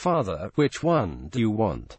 Father, which one do you want?